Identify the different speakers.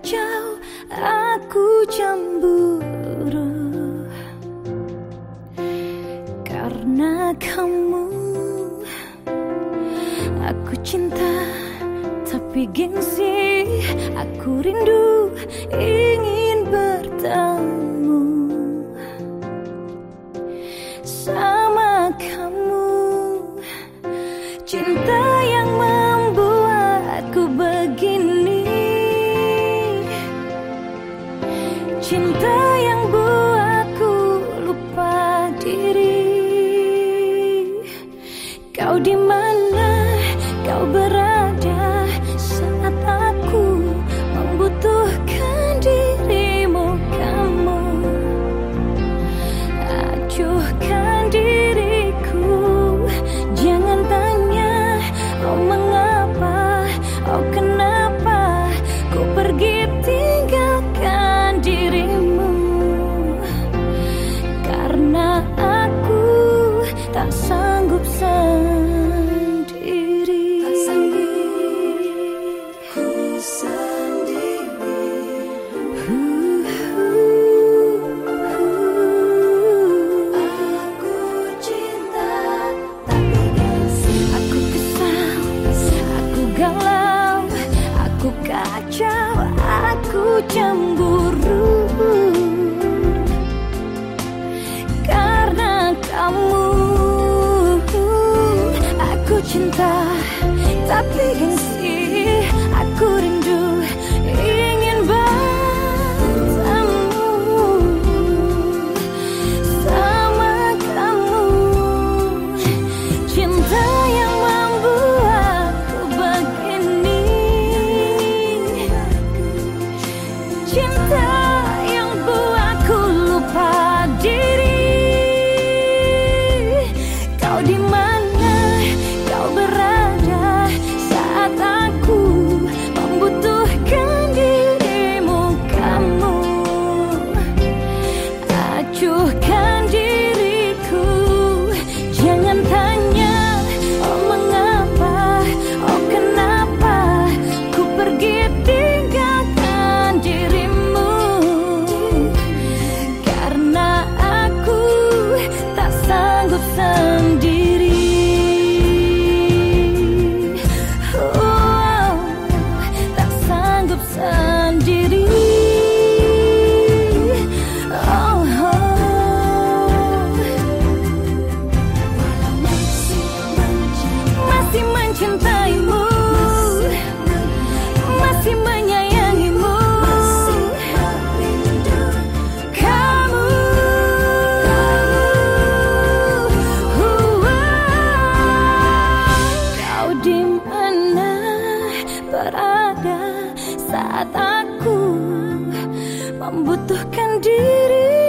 Speaker 1: jauh aku cemburu. Karena kamu Aku cinta tapi gengsi Aku rindu ingin bertemu. kau di mana? kacau aku cemburu. Karena kamu aku cinta tapi gengsi aku membutuhkan diri.